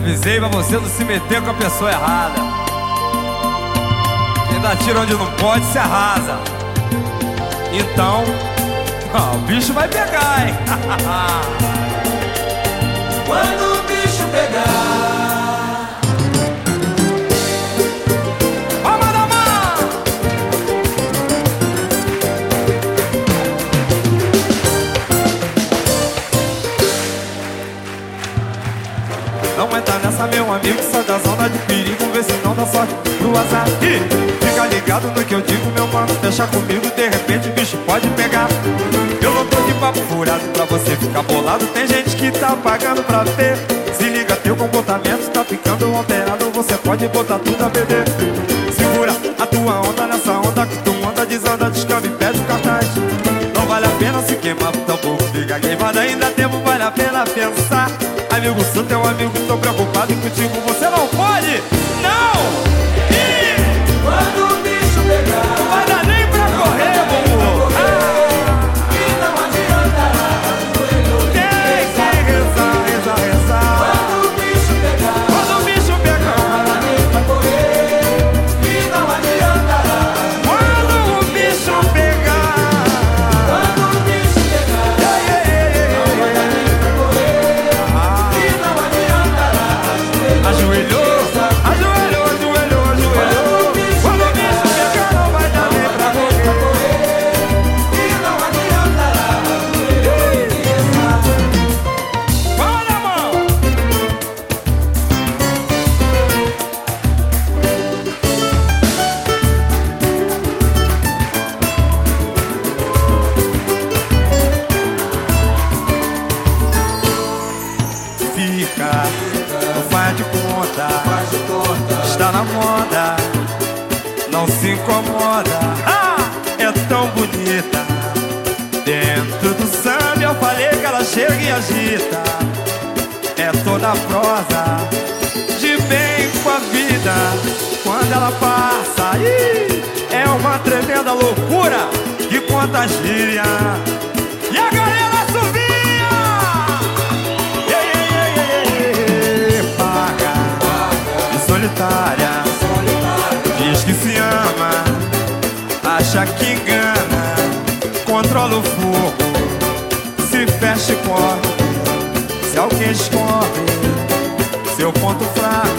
Avisei pra você não se meter com a pessoa errada. Quem dá tiro onde não pode se arrasa. Então, ó, o bicho vai pegar, hein? Quando o bicho pegar, nessa, meu amigo, sai da zona de perigo, vê se não dá sorte pro azar. Ih, fica ligado no que eu digo, meu mano, deixa comigo, de repente bicho pode pegar. Eu não tô de papo furado pra você ficar bolado, tem gente que tá pagando pra ver. Se liga, teu comportamento tá ficando alterado, você pode botar tudo a beber. Segura a tua onda nessa onda que tu anda, desanda, descamba e pede o cartaz. Não vale a pena se queimar, tampouco fica queimado, ainda tempo vale a pena pensar. Amigo, sou teu amigo, tô preocupado contigo, você não pode, conta, está na moda, não se incomoda. Ah, é tão bonita. Dentro do samba eu falei que ela chega e agita. É toda prosa, de bem com a vida. Quando ela passa, ih, é uma tremenda loucura que contagia. Acha que engana, controla o fogo, se fecha e corre. Se alguém descobre seu ponto fraco,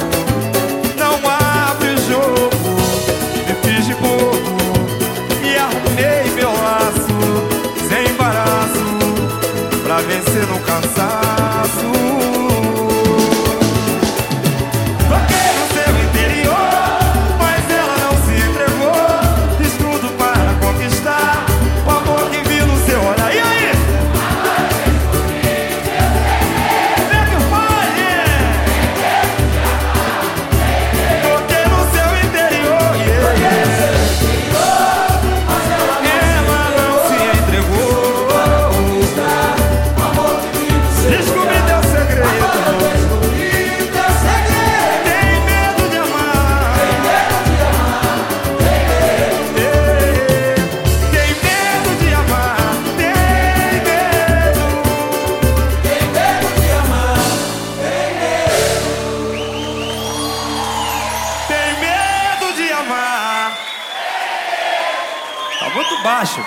muito baixo.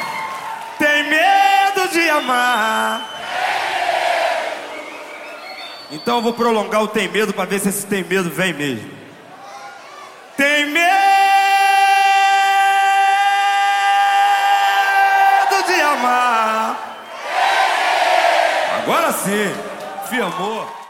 Tem medo de amar. Então eu vou prolongar o tem medo pra ver se esse tem medo vem mesmo. Tem medo de amar. Agora sim, firmou.